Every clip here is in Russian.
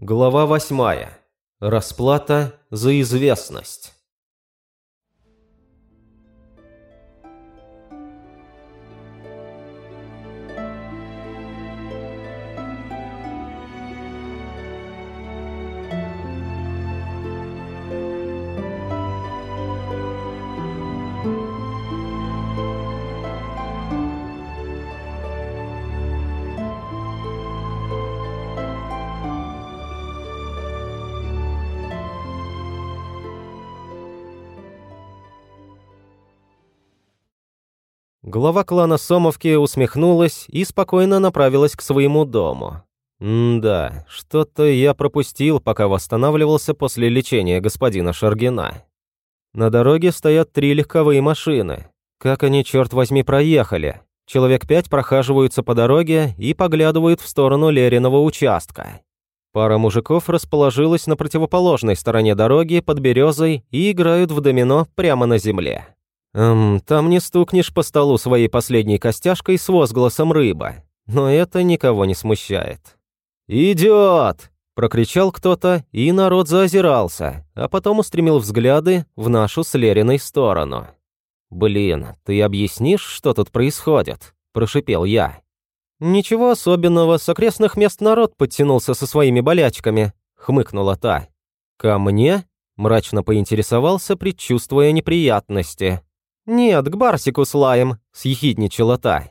Глава восьмая. Расплата за известность. Глава клана Сомовки усмехнулась и спокойно направилась к своему дому. М-да, что-то я пропустил, пока восстанавливался после лечения господина Шаргина. На дороге стоят три легковые машины. Как они, черт возьми, проехали? Человек пять прохаживаются по дороге и поглядывают в сторону Лериного участка. Пара мужиков расположилась на противоположной стороне дороги под березой и играют в домино прямо на земле. Эм, там не стукнешь по столу своей последней костяшкой с возгласом «рыба». Но это никого не смущает. «Идет!» – прокричал кто-то, и народ заозирался, а потом устремил взгляды в нашу с Лериной сторону. «Блин, ты объяснишь, что тут происходит?» – прошипел я. «Ничего особенного, с окрестных мест народ подтянулся со своими болячками», – хмыкнула та. «Ко мне?» – мрачно поинтересовался, предчувствуя неприятности. «Нет, к Барсику с лаем», — съехидничала та.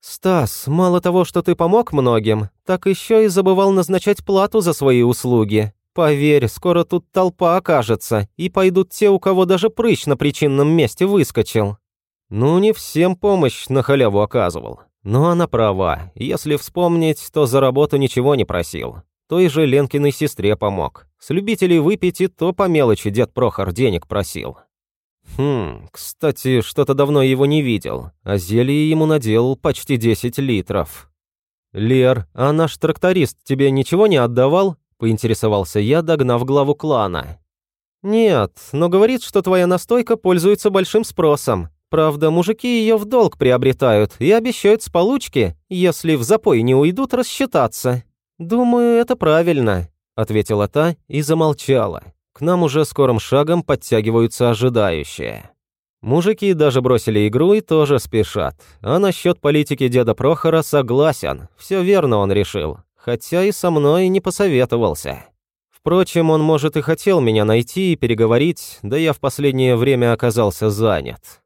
«Стас, мало того, что ты помог многим, так еще и забывал назначать плату за свои услуги. Поверь, скоро тут толпа окажется, и пойдут те, у кого даже прыщ на причинном месте выскочил». Ну, не всем помощь на халяву оказывал. Но она права. Если вспомнить, то за работу ничего не просил. Той же Ленкиной сестре помог. С любителей выпить и то по мелочи дед Прохор денег просил. Хм, кстати, что-то давно его не видел, а зелье ему наделал почти 10 литров. «Лер, а наш тракторист тебе ничего не отдавал?» – поинтересовался я, догнав главу клана. «Нет, но говорит, что твоя настойка пользуется большим спросом. Правда, мужики ее в долг приобретают и обещают с получки, если в запой не уйдут, рассчитаться. Думаю, это правильно», – ответила та и замолчала. К нам уже скорым шагом подтягиваются ожидающие. Мужики даже бросили игру и тоже спешат. А насчет политики деда Прохора согласен. Все верно он решил. Хотя и со мной не посоветовался. Впрочем, он, может, и хотел меня найти и переговорить, да я в последнее время оказался занят.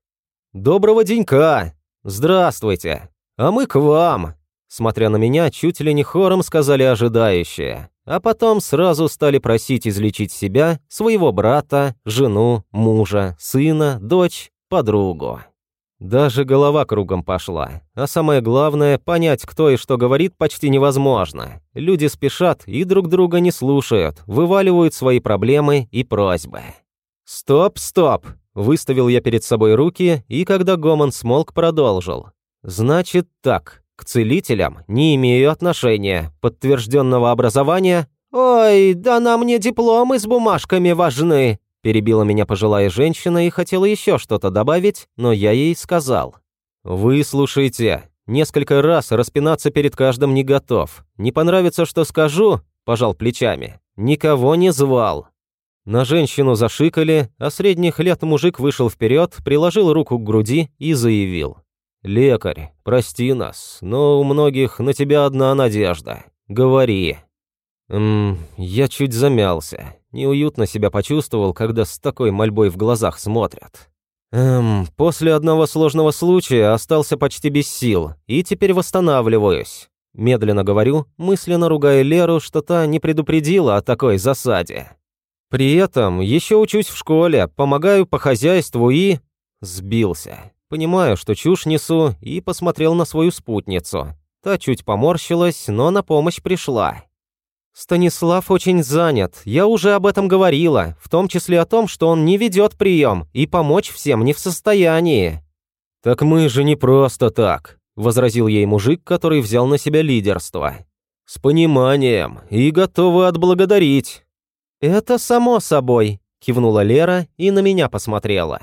«Доброго денька! Здравствуйте! А мы к вам!» Смотря на меня, чуть ли не хором сказали ожидающие а потом сразу стали просить излечить себя, своего брата, жену, мужа, сына, дочь, подругу. Даже голова кругом пошла. А самое главное, понять, кто и что говорит, почти невозможно. Люди спешат и друг друга не слушают, вываливают свои проблемы и просьбы. «Стоп, стоп!» – выставил я перед собой руки, и когда гомон смолк, продолжил. «Значит так, к целителям не имею отношения. Подтвержденного образования... «Ой, да нам не дипломы с бумажками важны!» Перебила меня пожилая женщина и хотела еще что-то добавить, но я ей сказал. «Вы слушайте. Несколько раз распинаться перед каждым не готов. Не понравится, что скажу?» Пожал плечами. «Никого не звал». На женщину зашикали, а средних лет мужик вышел вперед, приложил руку к груди и заявил. «Лекарь, прости нас, но у многих на тебя одна надежда. Говори». Ммм, я чуть замялся. Неуютно себя почувствовал, когда с такой мольбой в глазах смотрят. Эм, после одного сложного случая остался почти без сил, и теперь восстанавливаюсь. Медленно говорю, мысленно ругая Леру, что та не предупредила о такой засаде. При этом еще учусь в школе, помогаю по хозяйству и... Сбился. Понимаю, что чушь несу, и посмотрел на свою спутницу. Та чуть поморщилась, но на помощь пришла. «Станислав очень занят, я уже об этом говорила, в том числе о том, что он не ведет прием и помочь всем не в состоянии». «Так мы же не просто так», – возразил ей мужик, который взял на себя лидерство. «С пониманием и готовы отблагодарить». «Это само собой», – кивнула Лера и на меня посмотрела.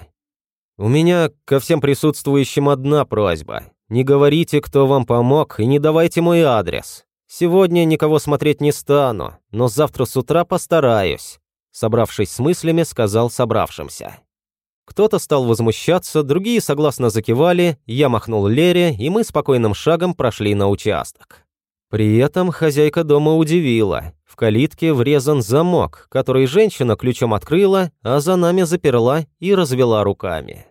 «У меня ко всем присутствующим одна просьба. Не говорите, кто вам помог, и не давайте мой адрес. Сегодня никого смотреть не стану, но завтра с утра постараюсь», собравшись с мыслями, сказал собравшимся. Кто-то стал возмущаться, другие согласно закивали, я махнул Лере, и мы спокойным шагом прошли на участок. При этом хозяйка дома удивила. В калитке врезан замок, который женщина ключом открыла, а за нами заперла и развела руками.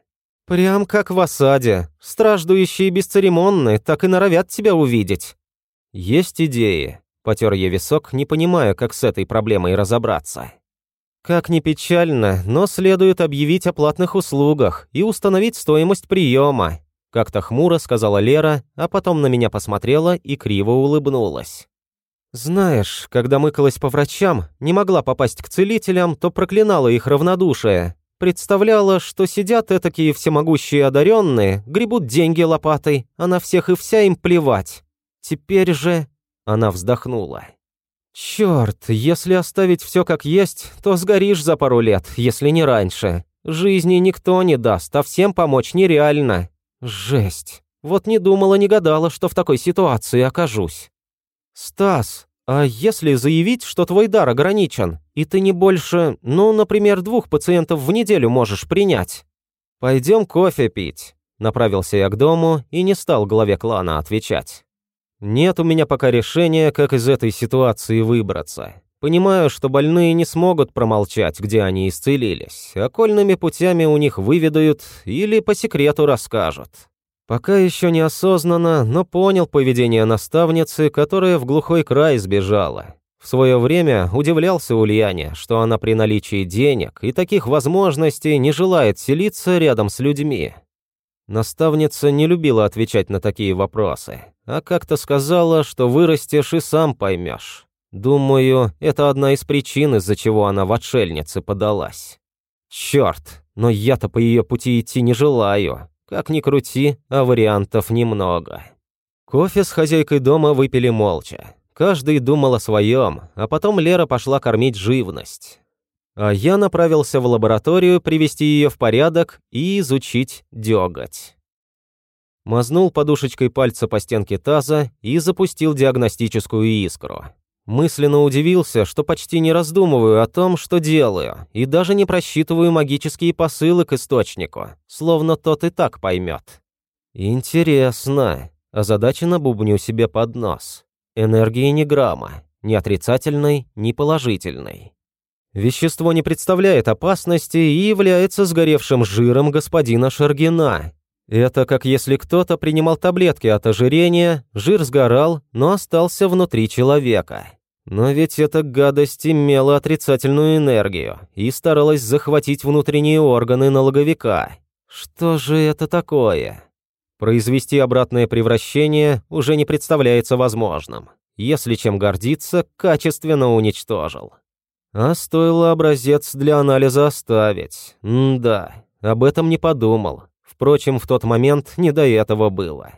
«Прям как в осаде. Страждующие бесцеремонны так и норовят тебя увидеть». «Есть идеи», — потер я висок, не понимая, как с этой проблемой разобраться. Как ни печально, но следует объявить о платных услугах и установить стоимость приема. Как-то хмуро сказала Лера, а потом на меня посмотрела и криво улыбнулась. Знаешь, когда мыкалась по врачам, не могла попасть к целителям, то проклинала их равнодушие. Представляла, что сидят этакие всемогущие одаренные, гребут деньги лопатой, а на всех и вся им плевать. Теперь же... Она вздохнула. Черт, если оставить все как есть, то сгоришь за пару лет, если не раньше. Жизни никто не даст, а всем помочь нереально. Жесть. Вот не думала, не гадала, что в такой ситуации окажусь. Стас, а если заявить, что твой дар ограничен, и ты не больше, ну, например, двух пациентов в неделю можешь принять? Пойдем кофе пить. Направился я к дому и не стал главе клана отвечать. Нет у меня пока решения, как из этой ситуации выбраться. Понимаю, что больные не смогут промолчать, где они исцелились. Окольными путями у них выведают или по секрету расскажут. Пока еще неосознанно, но понял поведение наставницы, которая в глухой край сбежала. В свое время удивлялся Ульяне, что она при наличии денег и таких возможностей не желает селиться рядом с людьми. Наставница не любила отвечать на такие вопросы, а как-то сказала, что вырастешь и сам поймешь. Думаю, это одна из причин, из-за чего она в отшельнице подалась. Черт, но я-то по ее пути идти не желаю. Как ни крути, а вариантов немного. Кофе с хозяйкой дома выпили молча. Каждый думал о своем, а потом Лера пошла кормить живность а я направился в лабораторию привести ее в порядок и изучить деготь. Мазнул подушечкой пальца по стенке таза и запустил диагностическую искру. Мысленно удивился, что почти не раздумываю о том, что делаю, и даже не просчитываю магические посылы к источнику, словно тот и так поймет. Интересно. Озадаченно бубню себе под нос. Энергии ни грамма, ни отрицательной, ни положительной. Вещество не представляет опасности и является сгоревшим жиром господина Шаргина. Это как если кто-то принимал таблетки от ожирения, жир сгорал, но остался внутри человека. Но ведь эта гадость имела отрицательную энергию и старалась захватить внутренние органы налоговика. Что же это такое? Произвести обратное превращение уже не представляется возможным. Если чем гордиться, качественно уничтожил. А стоило образец для анализа оставить. М да, об этом не подумал. Впрочем, в тот момент не до этого было.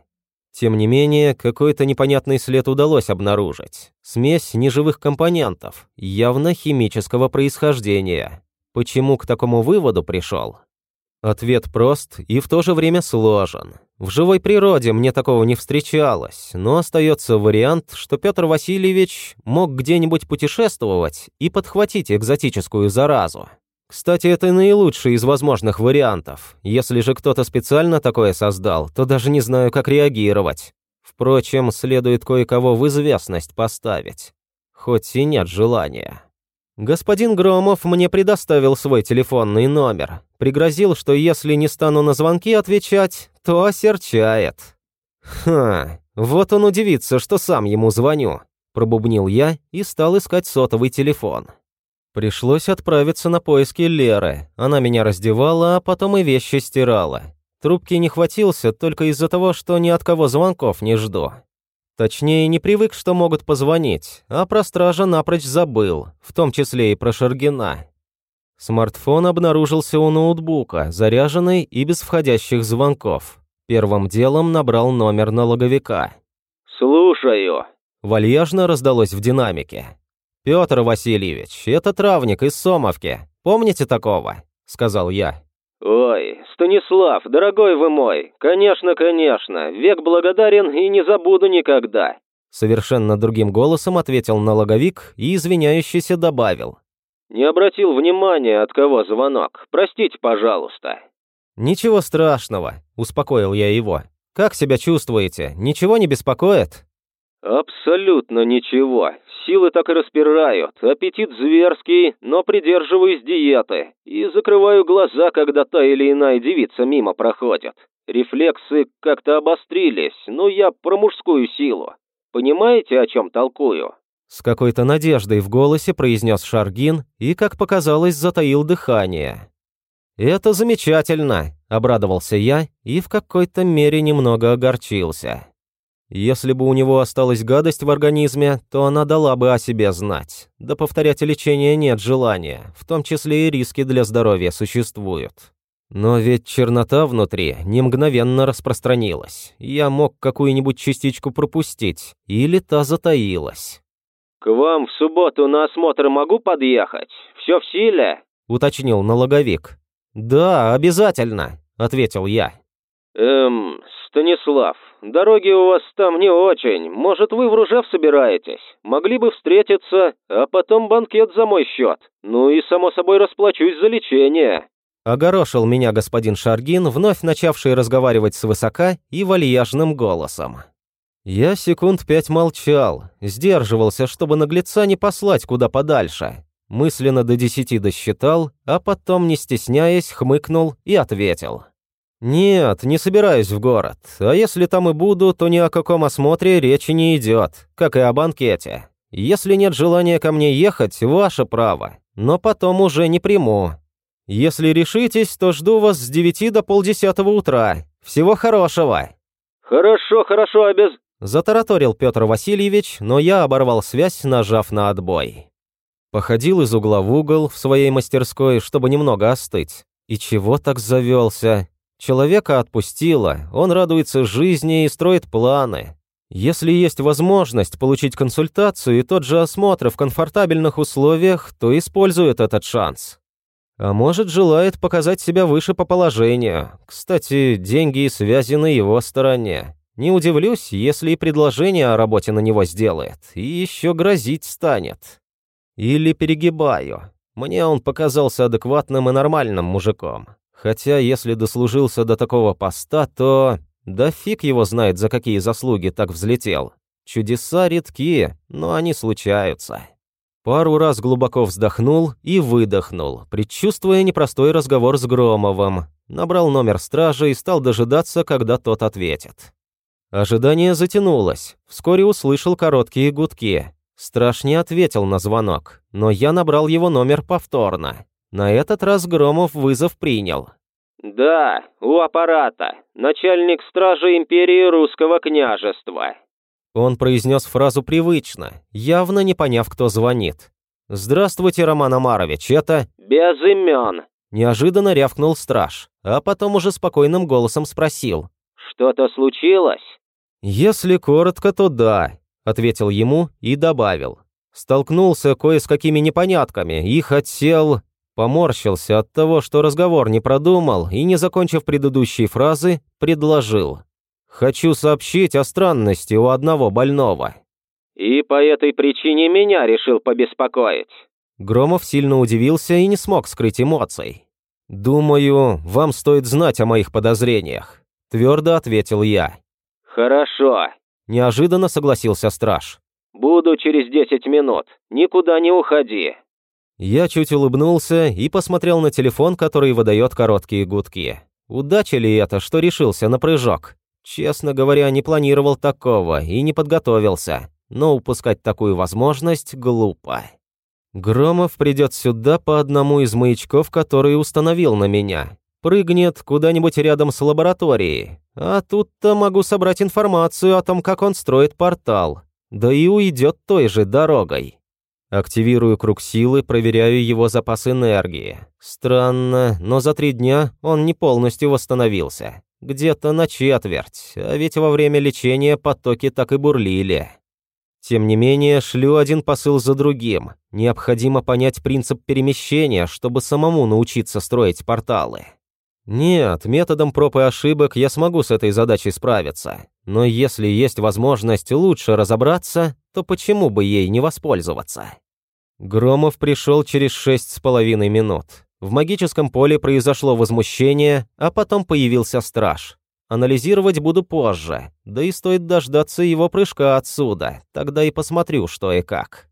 Тем не менее, какой-то непонятный след удалось обнаружить. Смесь неживых компонентов, явно химического происхождения. Почему к такому выводу пришел? Ответ прост и в то же время сложен. В живой природе мне такого не встречалось, но остается вариант, что Петр Васильевич мог где-нибудь путешествовать и подхватить экзотическую заразу. Кстати, это наилучший из возможных вариантов. Если же кто-то специально такое создал, то даже не знаю, как реагировать. Впрочем, следует кое-кого в известность поставить. Хоть и нет желания. Господин Громов мне предоставил свой телефонный номер. Пригрозил, что если не стану на звонки отвечать, то осерчает. Ха, вот он удивится, что сам ему звоню. Пробубнил я и стал искать сотовый телефон. Пришлось отправиться на поиски Леры. Она меня раздевала, а потом и вещи стирала. Трубки не хватился только из-за того, что ни от кого звонков не жду. Точнее, не привык, что могут позвонить, а про стража напрочь забыл, в том числе и про Шаргина. Смартфон обнаружился у ноутбука, заряженный и без входящих звонков. Первым делом набрал номер налоговика. «Слушаю», — вальяжно раздалось в динамике. «Петр Васильевич, это травник из Сомовки. Помните такого?» — сказал я. «Ой, Станислав, дорогой вы мой, конечно, конечно, век благодарен и не забуду никогда. Совершенно другим голосом ответил налоговик и извиняющийся добавил. «Не обратил внимания, от кого звонок. Простите, пожалуйста». «Ничего страшного», – успокоил я его. «Как себя чувствуете? Ничего не беспокоит?» «Абсолютно ничего. Силы так и распирают. Аппетит зверский, но придерживаюсь диеты. И закрываю глаза, когда та или иная девица мимо проходит. Рефлексы как-то обострились, но я про мужскую силу. Понимаете, о чем толкую?» С какой-то надеждой в голосе произнес Шаргин и, как показалось, затаил дыхание. «Это замечательно», – обрадовался я и в какой-то мере немного огорчился. Если бы у него осталась гадость в организме, то она дала бы о себе знать. Да повторять лечение нет желания, в том числе и риски для здоровья существуют. Но ведь чернота внутри не мгновенно распространилась. Я мог какую-нибудь частичку пропустить, или та затаилась. «К вам в субботу на осмотр могу подъехать? Все в силе?» – уточнил налоговик. «Да, обязательно», – ответил я. «Эм, Станислав, дороги у вас там не очень. Может, вы в Ружев собираетесь? Могли бы встретиться, а потом банкет за мой счет. Ну и, само собой, расплачусь за лечение». Огорошил меня господин Шаргин, вновь начавший разговаривать свысока и вальяжным голосом. Я секунд пять молчал, сдерживался, чтобы наглеца не послать куда подальше. Мысленно до десяти досчитал, а потом, не стесняясь, хмыкнул и ответил. «Нет, не собираюсь в город. А если там и буду, то ни о каком осмотре речи не идет, как и о банкете. Если нет желания ко мне ехать, ваше право, но потом уже не приму. Если решитесь, то жду вас с девяти до полдесятого утра. Всего хорошего». «Хорошо, хорошо, обез...» Затараторил Петр Васильевич, но я оборвал связь, нажав на отбой. Походил из угла в угол в своей мастерской, чтобы немного остыть. И чего так завелся? Человека отпустило, он радуется жизни и строит планы. Если есть возможность получить консультацию и тот же осмотр в комфортабельных условиях, то использует этот шанс. А может, желает показать себя выше по положению. Кстати, деньги и связи на его стороне. Не удивлюсь, если и предложение о работе на него сделает, и еще грозить станет. Или перегибаю. Мне он показался адекватным и нормальным мужиком. Хотя, если дослужился до такого поста, то... Да фиг его знает, за какие заслуги так взлетел. Чудеса редки, но они случаются. Пару раз глубоко вздохнул и выдохнул, предчувствуя непростой разговор с Громовым. Набрал номер стражи и стал дожидаться, когда тот ответит. Ожидание затянулось. Вскоре услышал короткие гудки. Страж не ответил на звонок, но я набрал его номер повторно. На этот раз Громов вызов принял. «Да, у аппарата. Начальник стражи империи русского княжества». Он произнес фразу привычно, явно не поняв, кто звонит. «Здравствуйте, Роман Амарович, это...» «Без имен», – неожиданно рявкнул страж, а потом уже спокойным голосом спросил. «Что-то случилось?» «Если коротко, то да», – ответил ему и добавил. «Столкнулся кое с какими непонятками и хотел...» Поморщился от того, что разговор не продумал и, не закончив предыдущие фразы, предложил. «Хочу сообщить о странности у одного больного». «И по этой причине меня решил побеспокоить». Громов сильно удивился и не смог скрыть эмоций. «Думаю, вам стоит знать о моих подозрениях», – твердо ответил я. «Хорошо», – неожиданно согласился страж. «Буду через десять минут. Никуда не уходи». Я чуть улыбнулся и посмотрел на телефон, который выдает короткие гудки. Удача ли это, что решился на прыжок? Честно говоря, не планировал такого и не подготовился, но упускать такую возможность глупо. Громов придет сюда по одному из маячков, который установил на меня. Прыгнет куда-нибудь рядом с лабораторией. А тут-то могу собрать информацию о том, как он строит портал. Да и уйдет той же дорогой. Активирую круг силы, проверяю его запас энергии. Странно, но за три дня он не полностью восстановился. Где-то на четверть, а ведь во время лечения потоки так и бурлили. Тем не менее, шлю один посыл за другим. Необходимо понять принцип перемещения, чтобы самому научиться строить порталы. Нет, методом проб и ошибок я смогу с этой задачей справиться. Но если есть возможность лучше разобраться, то почему бы ей не воспользоваться? Громов пришел через шесть с половиной минут. В магическом поле произошло возмущение, а потом появился страж. Анализировать буду позже, да и стоит дождаться его прыжка отсюда, тогда и посмотрю, что и как.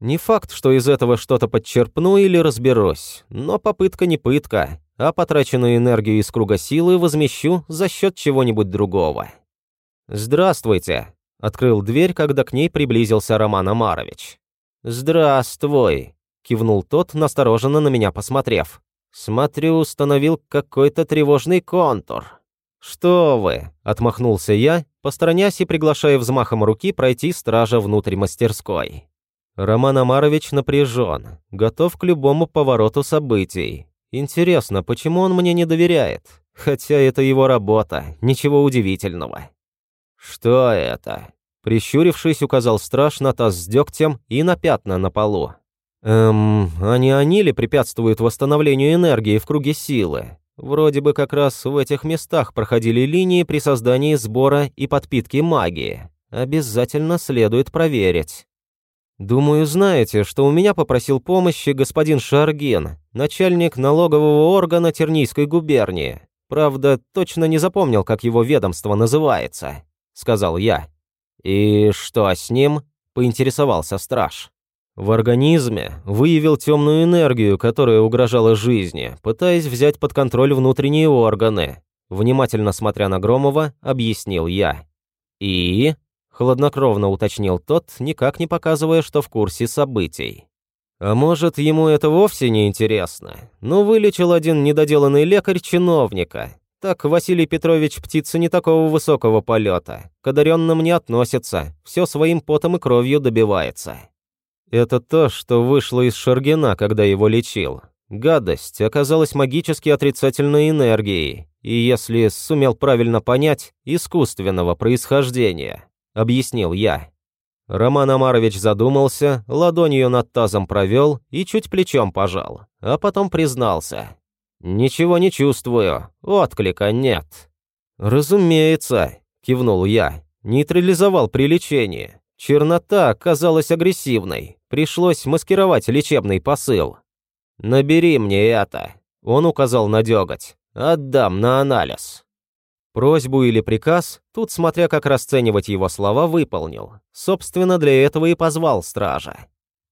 Не факт, что из этого что-то подчерпну или разберусь, но попытка не пытка, а потраченную энергию из круга силы возмещу за счет чего-нибудь другого. «Здравствуйте», — открыл дверь, когда к ней приблизился Роман Амарович. «Здравствуй», — кивнул тот, настороженно на меня посмотрев. «Смотрю, установил какой-то тревожный контур». «Что вы?» — отмахнулся я, посторонясь и приглашая взмахом руки пройти стража внутрь мастерской. Роман Амарович напряжен, готов к любому повороту событий, Интересно, почему он мне не доверяет? Хотя это его работа, ничего удивительного. Что это? Прищурившись, указал страж на таз с дегтем и на пятна на полу. Эм, а не они ли препятствуют восстановлению энергии в круге силы? Вроде бы как раз в этих местах проходили линии при создании сбора и подпитки магии. Обязательно следует проверить. «Думаю, знаете, что у меня попросил помощи господин Шаргин, начальник налогового органа Тернийской губернии. Правда, точно не запомнил, как его ведомство называется», — сказал я. «И что с ним?» — поинтересовался страж. В организме выявил темную энергию, которая угрожала жизни, пытаясь взять под контроль внутренние органы. Внимательно смотря на Громова, объяснил я. «И?» Хладнокровно уточнил тот, никак не показывая, что в курсе событий. А может, ему это вовсе не интересно? Ну, вылечил один недоделанный лекарь чиновника. Так Василий Петрович птица не такого высокого полета. К одаренным не относится, все своим потом и кровью добивается. Это то, что вышло из Шаргина, когда его лечил. Гадость оказалась магически отрицательной энергией, и если сумел правильно понять, искусственного происхождения объяснил я. Роман Амарович задумался, ладонью над тазом провел и чуть плечом пожал, а потом признался. «Ничего не чувствую, отклика нет». «Разумеется», — кивнул я, нейтрализовал при лечении. Чернота казалась агрессивной, пришлось маскировать лечебный посыл. «Набери мне это», — он указал на дёготь. «Отдам на анализ». Просьбу или приказ, тут смотря как расценивать его слова, выполнил. Собственно, для этого и позвал стража.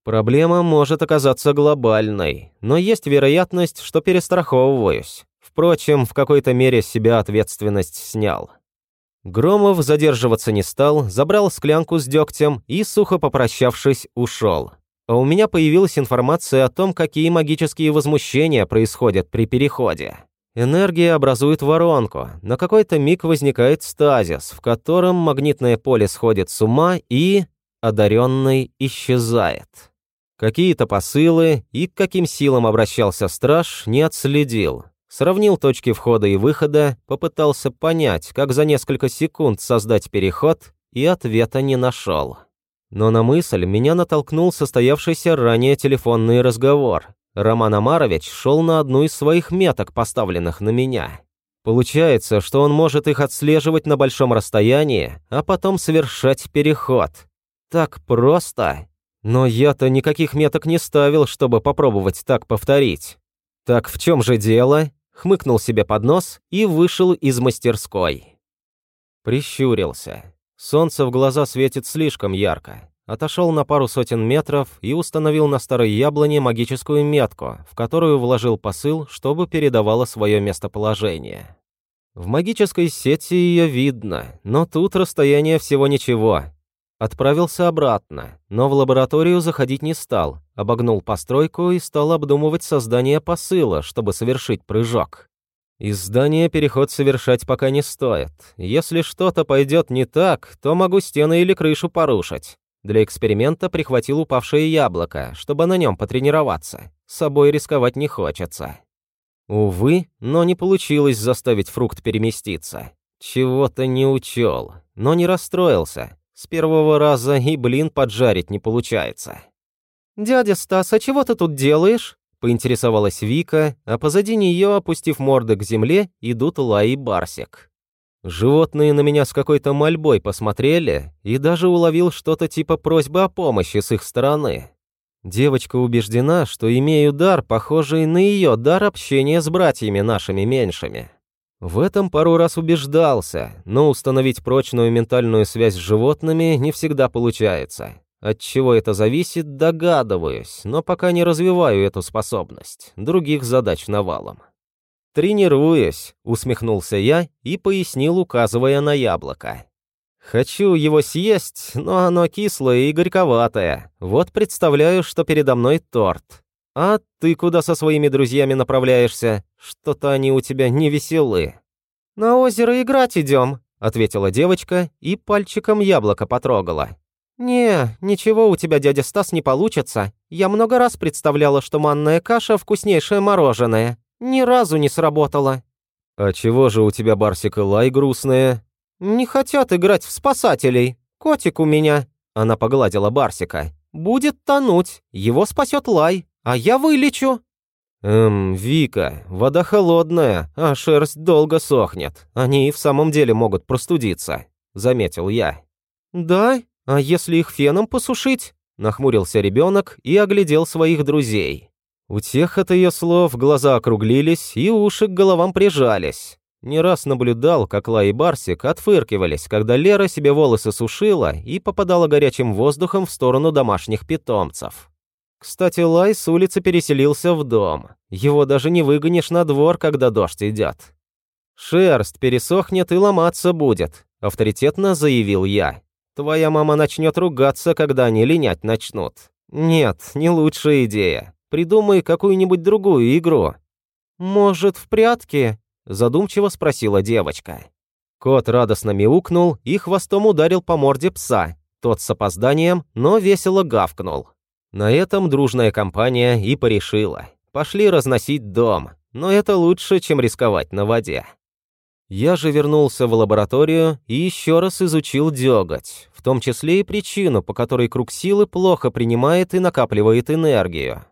Проблема может оказаться глобальной, но есть вероятность, что перестраховываюсь. Впрочем, в какой-то мере себя ответственность снял. Громов задерживаться не стал, забрал склянку с дегтем и, сухо попрощавшись, ушел. А у меня появилась информация о том, какие магические возмущения происходят при переходе. Энергия образует воронку. На какой-то миг возникает стазис, в котором магнитное поле сходит с ума и... одаренный исчезает. Какие-то посылы и к каким силам обращался страж, не отследил. Сравнил точки входа и выхода, попытался понять, как за несколько секунд создать переход, и ответа не нашел. Но на мысль меня натолкнул состоявшийся ранее телефонный разговор. Роман Амарович шел на одну из своих меток, поставленных на меня. Получается, что он может их отслеживать на большом расстоянии, а потом совершать переход. Так просто. Но я-то никаких меток не ставил, чтобы попробовать так повторить. Так в чем же дело? Хмыкнул себе под нос и вышел из мастерской. Прищурился. Солнце в глаза светит слишком ярко отошел на пару сотен метров и установил на старой яблоне магическую метку, в которую вложил посыл, чтобы передавала свое местоположение. В магической сети ее видно, но тут расстояние всего ничего. Отправился обратно, но в лабораторию заходить не стал, обогнул постройку и стал обдумывать создание посыла, чтобы совершить прыжок. Из здания переход совершать пока не стоит. Если что-то пойдет не так, то могу стены или крышу порушить. Для эксперимента прихватил упавшее яблоко, чтобы на нем потренироваться. С собой рисковать не хочется. Увы, но не получилось заставить фрукт переместиться. Чего-то не учел, но не расстроился. С первого раза и блин поджарить не получается. «Дядя Стас, а чего ты тут делаешь?» – поинтересовалась Вика, а позади нее, опустив морды к земле, идут Лай и Барсик. Животные на меня с какой-то мольбой посмотрели, и даже уловил что-то типа просьбы о помощи с их стороны. Девочка убеждена, что имею дар, похожий на ее дар общения с братьями нашими меньшими. В этом пару раз убеждался, но установить прочную ментальную связь с животными не всегда получается. От чего это зависит, догадываюсь, но пока не развиваю эту способность. Других задач навалом. «Тренируюсь», — усмехнулся я и пояснил, указывая на яблоко. «Хочу его съесть, но оно кислое и горьковатое. Вот представляю, что передо мной торт. А ты куда со своими друзьями направляешься? Что-то они у тебя не веселы». «На озеро играть идем», — ответила девочка и пальчиком яблоко потрогала. «Не, ничего у тебя, дядя Стас, не получится. Я много раз представляла, что манная каша — вкуснейшее мороженое. Ни разу не сработало». «А чего же у тебя, Барсик и Лай, грустные?» «Не хотят играть в спасателей. Котик у меня», — она погладила Барсика. «Будет тонуть. Его спасет Лай, а я вылечу». «Эм, Вика, вода холодная, а шерсть долго сохнет. Они и в самом деле могут простудиться», — заметил я. «Да? А если их феном посушить?» — нахмурился ребенок и оглядел своих друзей. У тех от ее слов глаза округлились и уши к головам прижались. Не раз наблюдал, как Ла и Барсик отфыркивались, когда Лера себе волосы сушила и попадала горячим воздухом в сторону домашних питомцев. Кстати, Лай с улицы переселился в дом. Его даже не выгонишь на двор, когда дождь идет. «Шерсть пересохнет и ломаться будет», — авторитетно заявил я. «Твоя мама начнет ругаться, когда они линять начнут». «Нет, не лучшая идея. Придумай какую-нибудь другую игру». «Может, в прятки?» – задумчиво спросила девочка. Кот радостно мяукнул и хвостом ударил по морде пса. Тот с опозданием, но весело гавкнул. На этом дружная компания и порешила. Пошли разносить дом, но это лучше, чем рисковать на воде. Я же вернулся в лабораторию и еще раз изучил деготь, в том числе и причину, по которой круг силы плохо принимает и накапливает энергию.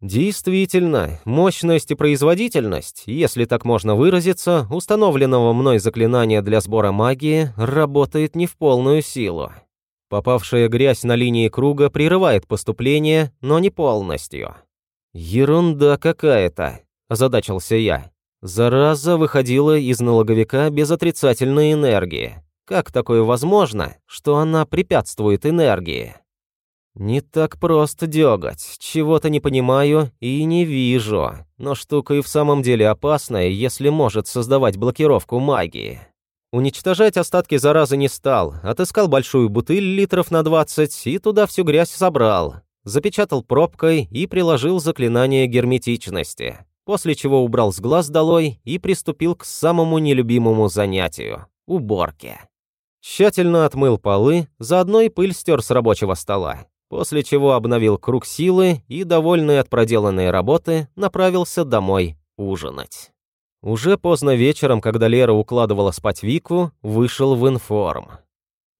Действительно, мощность и производительность, если так можно выразиться, установленного мной заклинания для сбора магии работает не в полную силу. Попавшая грязь на линии круга прерывает поступление, но не полностью. «Ерунда какая-то», – озадачился я. Зараза выходила из налоговика без отрицательной энергии. Как такое возможно, что она препятствует энергии? Не так просто дёгать, чего-то не понимаю и не вижу. Но штука и в самом деле опасная, если может создавать блокировку магии. Уничтожать остатки заразы не стал, отыскал большую бутыль литров на 20 и туда всю грязь собрал. Запечатал пробкой и приложил заклинание герметичности, после чего убрал с глаз долой и приступил к самому нелюбимому занятию – уборке. Тщательно отмыл полы, заодно и пыль стер с рабочего стола после чего обновил круг силы и, довольный от проделанной работы, направился домой ужинать. Уже поздно вечером, когда Лера укладывала спать Вику, вышел в информ.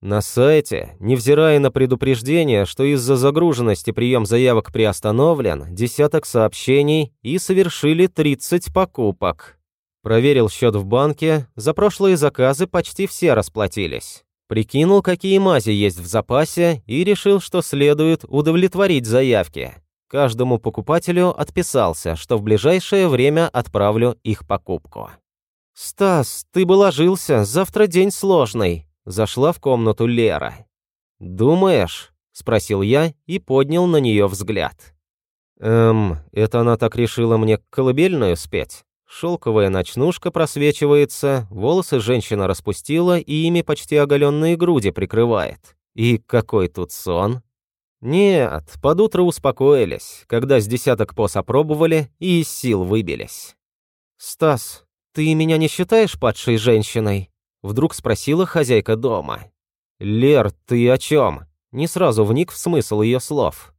На сайте, невзирая на предупреждение, что из-за загруженности прием заявок приостановлен, десяток сообщений и совершили 30 покупок. Проверил счет в банке, за прошлые заказы почти все расплатились. Прикинул, какие мази есть в запасе, и решил, что следует удовлетворить заявки. Каждому покупателю отписался, что в ближайшее время отправлю их покупку. «Стас, ты бы ложился, завтра день сложный», – зашла в комнату Лера. «Думаешь?» – спросил я и поднял на нее взгляд. «Эм, это она так решила мне колыбельную спеть?» Шелковая ночнушка просвечивается, волосы женщина распустила и ими почти оголенные груди прикрывает. И какой тут сон? Нет, под утро успокоились, когда с десяток пос опробовали и из сил выбились. «Стас, ты меня не считаешь падшей женщиной?» Вдруг спросила хозяйка дома. «Лер, ты о чем? Не сразу вник в смысл ее слов.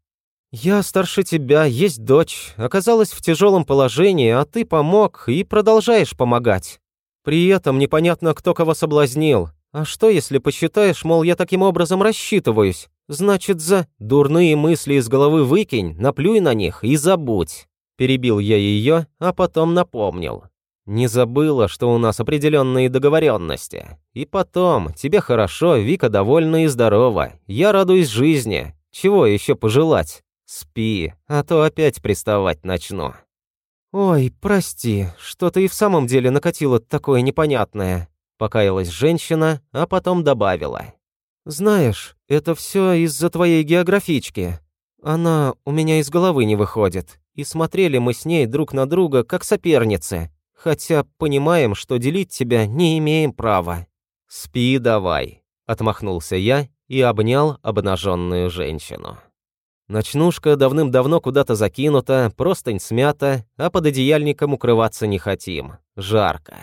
«Я старше тебя, есть дочь, оказалась в тяжелом положении, а ты помог и продолжаешь помогать. При этом непонятно, кто кого соблазнил. А что, если посчитаешь, мол, я таким образом рассчитываюсь? Значит, за дурные мысли из головы выкинь, наплюй на них и забудь. Перебил я ее, а потом напомнил. Не забыла, что у нас определенные договоренности. И потом, тебе хорошо, Вика довольна и здорова. Я радуюсь жизни. Чего еще пожелать? Спи, а то опять приставать начну. Ой, прости, что-то и в самом деле накатило такое непонятное. Покаялась женщина, а потом добавила. Знаешь, это все из-за твоей географички. Она у меня из головы не выходит. И смотрели мы с ней друг на друга, как соперницы хотя понимаем, что делить тебя не имеем права». «Спи давай», — отмахнулся я и обнял обнаженную женщину. Ночнушка давным-давно куда-то закинута, простынь смята, а под одеяльником укрываться не хотим. Жарко.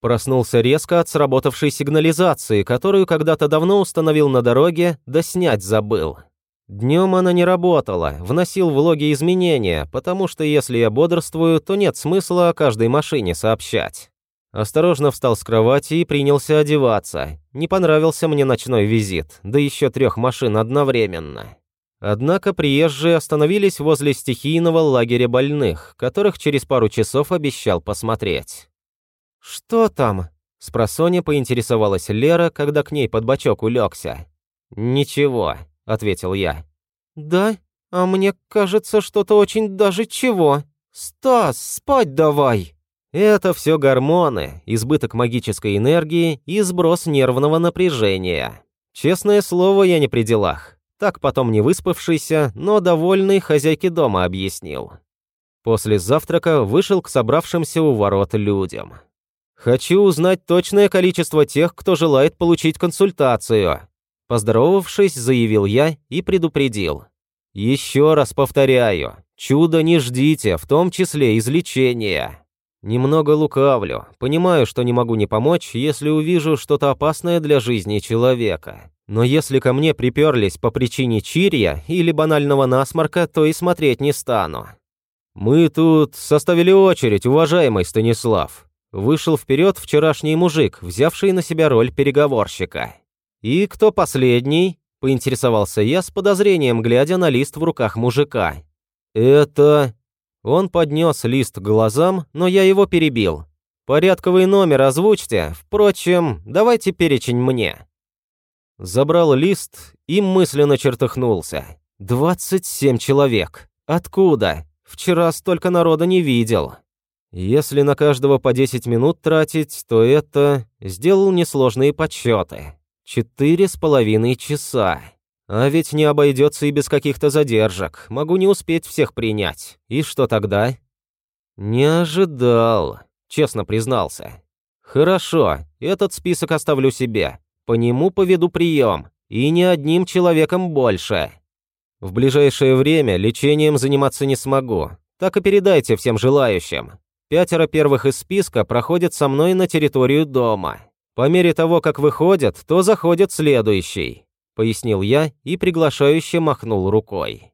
Проснулся резко от сработавшей сигнализации, которую когда-то давно установил на дороге, да снять забыл. Днем она не работала, вносил в логи изменения, потому что если я бодрствую, то нет смысла о каждой машине сообщать. Осторожно встал с кровати и принялся одеваться. Не понравился мне ночной визит, да еще трех машин одновременно. Однако приезжие остановились возле стихийного лагеря больных, которых через пару часов обещал посмотреть. «Что там?» – спросонья поинтересовалась Лера, когда к ней под бочок улегся. «Ничего», ответил я. «Да? А мне кажется, что-то очень даже чего. Стас, спать давай!» Это все гормоны, избыток магической энергии и сброс нервного напряжения. Честное слово, я не при делах. Так потом не выспавшийся, но довольный хозяйке дома объяснил. После завтрака вышел к собравшимся у ворот людям. «Хочу узнать точное количество тех, кто желает получить консультацию. Поздоровавшись, заявил я и предупредил. «Еще раз повторяю, чудо не ждите, в том числе излечения. Немного лукавлю, понимаю, что не могу не помочь, если увижу что-то опасное для жизни человека. Но если ко мне приперлись по причине чирья или банального насморка, то и смотреть не стану. Мы тут составили очередь, уважаемый Станислав. Вышел вперед вчерашний мужик, взявший на себя роль переговорщика. «И кто последний?» – поинтересовался я с подозрением, глядя на лист в руках мужика. «Это...» Он поднес лист к глазам, но я его перебил. «Порядковый номер озвучьте. Впрочем, давайте перечень мне». Забрал лист и мысленно чертыхнулся. «Двадцать семь человек. Откуда? Вчера столько народа не видел». Если на каждого по 10 минут тратить, то это... Сделал несложные подсчеты. Четыре с половиной часа. А ведь не обойдется и без каких-то задержек. Могу не успеть всех принять. И что тогда? Не ожидал, честно признался. Хорошо, этот список оставлю себе. По нему поведу прием. И ни одним человеком больше. В ближайшее время лечением заниматься не смогу. Так и передайте всем желающим. Пятеро первых из списка проходят со мной на территорию дома. По мере того, как выходят, то заходит следующий», — пояснил я и приглашающе махнул рукой.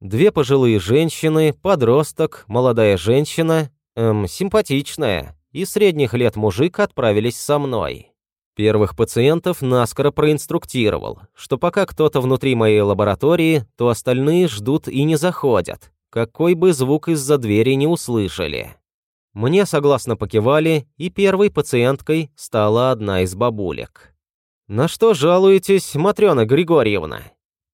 Две пожилые женщины, подросток, молодая женщина, эм, симпатичная, и средних лет мужик отправились со мной. Первых пациентов наскоро проинструктировал, что пока кто-то внутри моей лаборатории, то остальные ждут и не заходят, какой бы звук из-за двери не услышали. Мне согласно покивали, и первой пациенткой стала одна из бабулек. «На что жалуетесь, Матрёна Григорьевна?»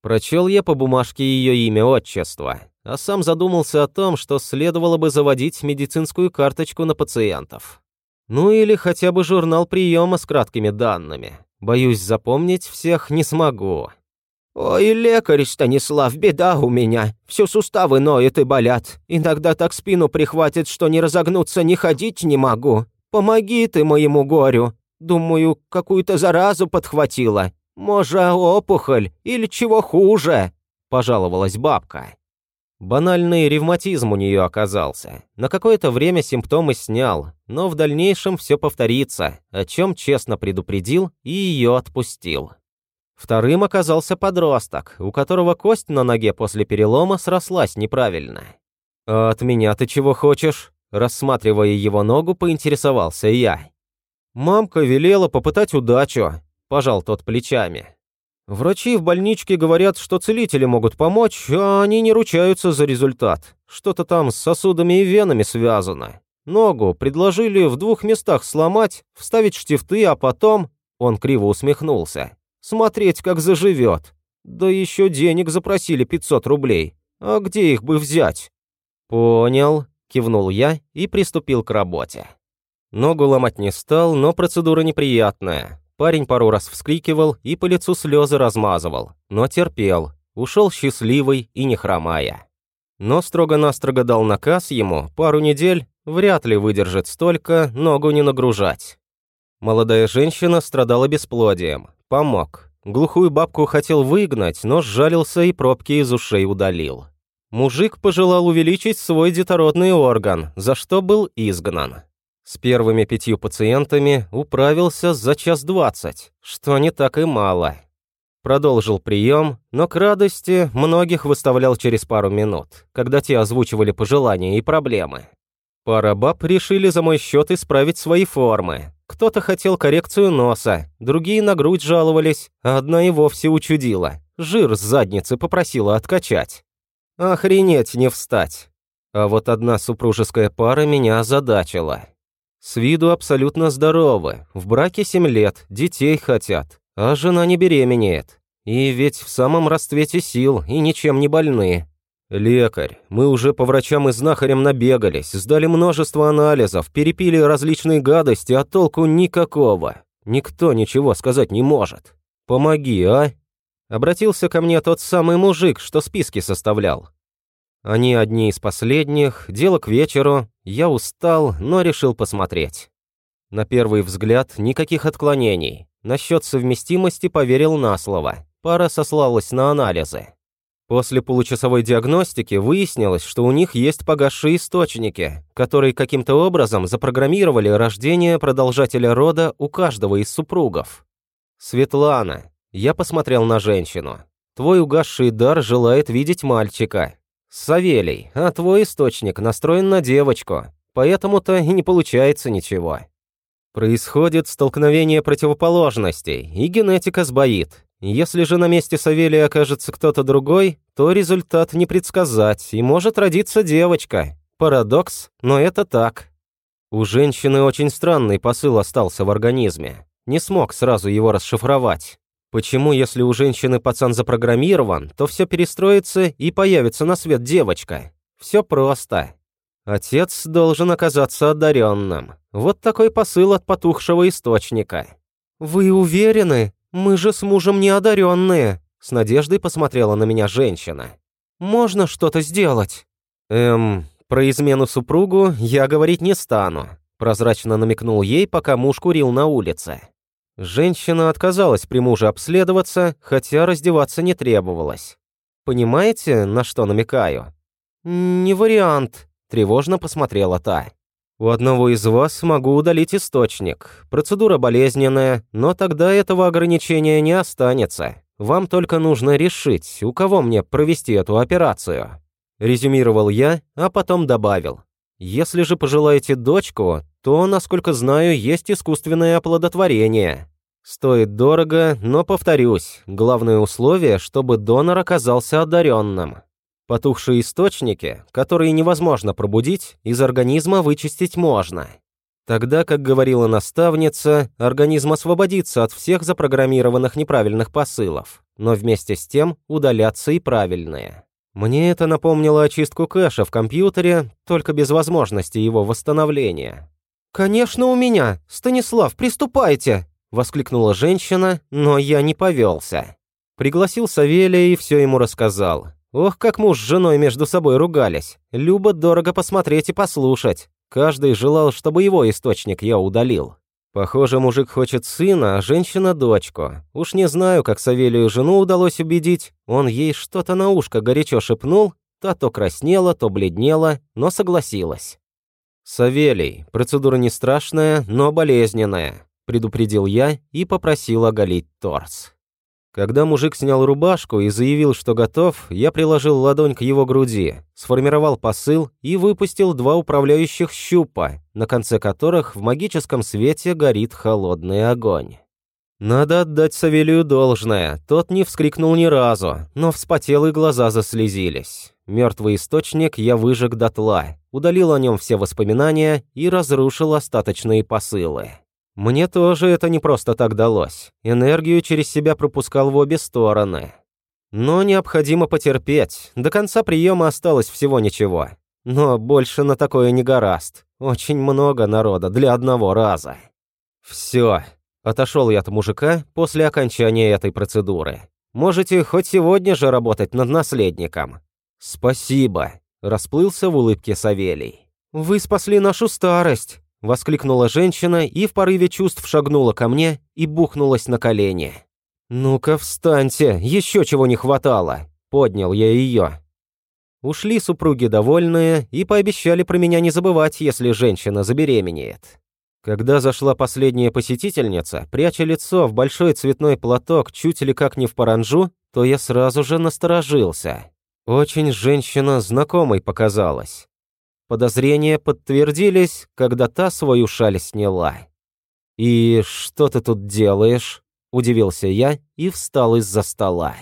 Прочел я по бумажке ее имя отчество, а сам задумался о том, что следовало бы заводить медицинскую карточку на пациентов. Ну или хотя бы журнал приема с краткими данными. Боюсь, запомнить всех не смогу. «Ой, лекарь Станислав, беда у меня. Все суставы ноют и болят. Иногда так спину прихватит, что не разогнуться, не ходить не могу. Помоги ты моему горю. Думаю, какую-то заразу подхватила. Може, опухоль или чего хуже?» Пожаловалась бабка. Банальный ревматизм у нее оказался. На какое-то время симптомы снял, но в дальнейшем все повторится, о чем честно предупредил и ее отпустил. Вторым оказался подросток, у которого кость на ноге после перелома срослась неправильно. «А от меня ты чего хочешь?» Рассматривая его ногу, поинтересовался я. «Мамка велела попытать удачу», – пожал тот плечами. Врачи в больничке говорят, что целители могут помочь, а они не ручаются за результат. Что-то там с сосудами и венами связано. Ногу предложили в двух местах сломать, вставить штифты, а потом... Он криво усмехнулся. Смотреть, как заживет. Да еще денег запросили 500 рублей. А где их бы взять? Понял, кивнул я и приступил к работе. Ногу ломать не стал, но процедура неприятная. Парень пару раз вскрикивал и по лицу слезы размазывал, но терпел, ушел счастливый и не хромая. Но строго-настрого дал наказ ему пару недель, вряд ли выдержит столько, ногу не нагружать. Молодая женщина страдала бесплодием, помог. Глухую бабку хотел выгнать, но сжалился и пробки из ушей удалил. Мужик пожелал увеличить свой детородный орган, за что был изгнан. С первыми пятью пациентами управился за час двадцать, что не так и мало. Продолжил прием, но к радости многих выставлял через пару минут, когда те озвучивали пожелания и проблемы. Пара баб решили за мой счет исправить свои формы. Кто-то хотел коррекцию носа, другие на грудь жаловались, а одна и вовсе учудила. Жир с задницы попросила откачать. Охренеть не встать. А вот одна супружеская пара меня озадачила. С виду абсолютно здоровы, в браке 7 лет, детей хотят, а жена не беременеет. И ведь в самом расцвете сил и ничем не больны. Лекарь, мы уже по врачам и знахарям набегались, сдали множество анализов, перепили различные гадости, а толку никакого. Никто ничего сказать не может. Помоги, а? Обратился ко мне тот самый мужик, что списки составлял. Они одни из последних, дело к вечеру, я устал, но решил посмотреть. На первый взгляд никаких отклонений. Насчет совместимости поверил на слово. Пара сослалась на анализы. После получасовой диагностики выяснилось, что у них есть погасшие источники, которые каким-то образом запрограммировали рождение продолжателя рода у каждого из супругов. Светлана, я посмотрел на женщину. Твой угасший дар желает видеть мальчика, «Савелий, а твой источник настроен на девочку, поэтому-то и не получается ничего». Происходит столкновение противоположностей, и генетика сбоит. Если же на месте Савелия окажется кто-то другой, то результат не предсказать, и может родиться девочка. Парадокс, но это так. У женщины очень странный посыл остался в организме. Не смог сразу его расшифровать. Почему, если у женщины пацан запрограммирован, то все перестроится и появится на свет девочка? Все просто. Отец должен оказаться одаренным. Вот такой посыл от потухшего источника. «Вы уверены? Мы же с мужем не одаренные», с надеждой посмотрела на меня женщина. «Можно что-то сделать?» «Эм, про измену супругу я говорить не стану», прозрачно намекнул ей, пока муж курил на улице. Женщина отказалась при муже обследоваться, хотя раздеваться не требовалось. Понимаете, на что намекаю? «Не вариант», – тревожно посмотрела та. «У одного из вас могу удалить источник. Процедура болезненная, но тогда этого ограничения не останется. Вам только нужно решить, у кого мне провести эту операцию». Резюмировал я, а потом добавил. Если же пожелаете дочку, то, насколько знаю, есть искусственное оплодотворение. Стоит дорого, но, повторюсь, главное условие, чтобы донор оказался одаренным. Потухшие источники, которые невозможно пробудить, из организма вычистить можно. Тогда, как говорила наставница, организм освободится от всех запрограммированных неправильных посылов, но вместе с тем удалятся и правильные. Мне это напомнило очистку кэша в компьютере, только без возможности его восстановления. «Конечно, у меня! Станислав, приступайте!» – воскликнула женщина, но я не повелся. Пригласил Савелия и все ему рассказал. Ох, как муж с женой между собой ругались. Любо дорого посмотреть и послушать. Каждый желал, чтобы его источник я удалил. Похоже, мужик хочет сына, а женщина – дочку. Уж не знаю, как Савелию жену удалось убедить. Он ей что-то на ушко горячо шепнул, та то краснела, то бледнела, но согласилась. «Савелий, процедура не страшная, но болезненная», – предупредил я и попросил оголить торс. Когда мужик снял рубашку и заявил, что готов, я приложил ладонь к его груди, сформировал посыл и выпустил два управляющих щупа, на конце которых в магическом свете горит холодный огонь. Надо отдать Савелию должное, тот не вскрикнул ни разу, но вспотел и глаза заслезились. Мертвый источник я выжег дотла, удалил о нем все воспоминания и разрушил остаточные посылы. Мне тоже это не просто так далось. Энергию через себя пропускал в обе стороны. Но необходимо потерпеть. До конца приема осталось всего ничего. Но больше на такое не гораст. Очень много народа для одного раза. Все. Отошел я от мужика после окончания этой процедуры. Можете хоть сегодня же работать над наследником. «Спасибо», — расплылся в улыбке Савелий. «Вы спасли нашу старость», — воскликнула женщина и в порыве чувств шагнула ко мне и бухнулась на колени. «Ну-ка, встаньте, еще чего не хватало», — поднял я ее. Ушли супруги довольные и пообещали про меня не забывать, если женщина забеременеет. Когда зашла последняя посетительница, пряча лицо в большой цветной платок чуть ли как не в паранжу, то я сразу же насторожился. Очень женщина знакомой показалась. Подозрения подтвердились, когда та свою шаль сняла. «И что ты тут делаешь?» – удивился я и встал из-за стола.